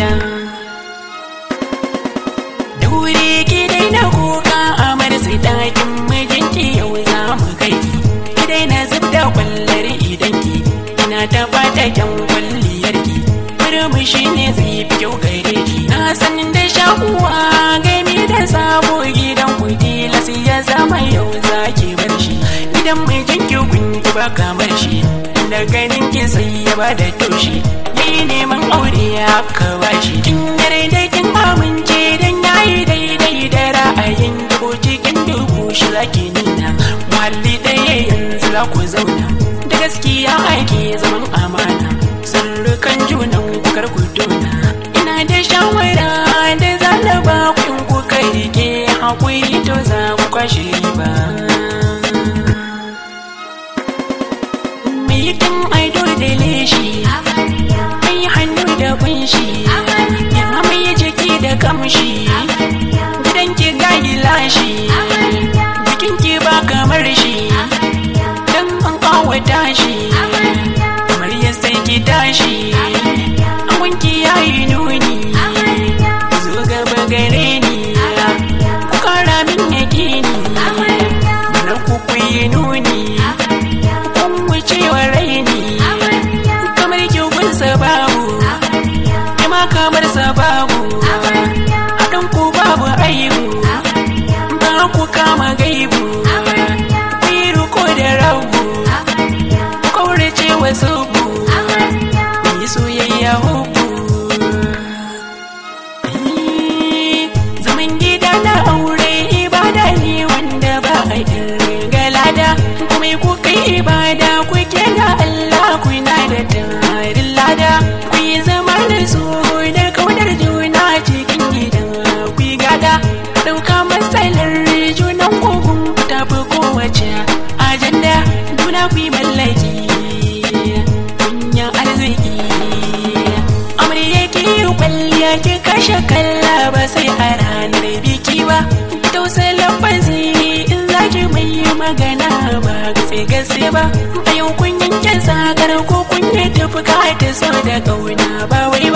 biyan kuka amar su ɗakin mijinki mu kai. Ki da kwallar idan ki ina ta kwalliyar ki ne zai fi Na san da shakuwa gami da sabo gidan ku ya zama yau ki bar shi. Gidan mijinki kun ki ba kamar shi Da ganin ki sai ya ba da taushi. Ya ka bashi kin yarda kin amince dan yayi daidai da ra'ayin ko cikin dubu shi zaki nuna muhalli ɗaya yanzu za ku zauna. Da gaskiya ake zaman amana sirrukan junan kar ku tona ina da shawara da zana ba ku kai riƙe haƙuri to za ku kwashe riba. Mai kin aido ƙawata shi kamar ya sai ki tashi. Wanki yayi nuni. Zo gaba gare ni. Ku kara min yakini. Na ku kuyi nuni. Kun wuce wa raini. Kamar kyau sababu kima kamar sababu haɗin ku babu aibu. Ba ku kama gaibu. Juna ku yi mallaki. Kunya arziki. Amarya ki yi kwalliya ki kashe kalla ba sai a ranar biki ba. Tausa lafazi in za ki mai magana ba gatse gatse ba. A yau kun yanke sakar ko kun yi tafi ta so da ƙauna ba wai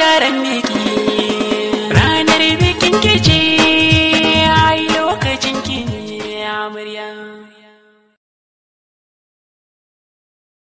taran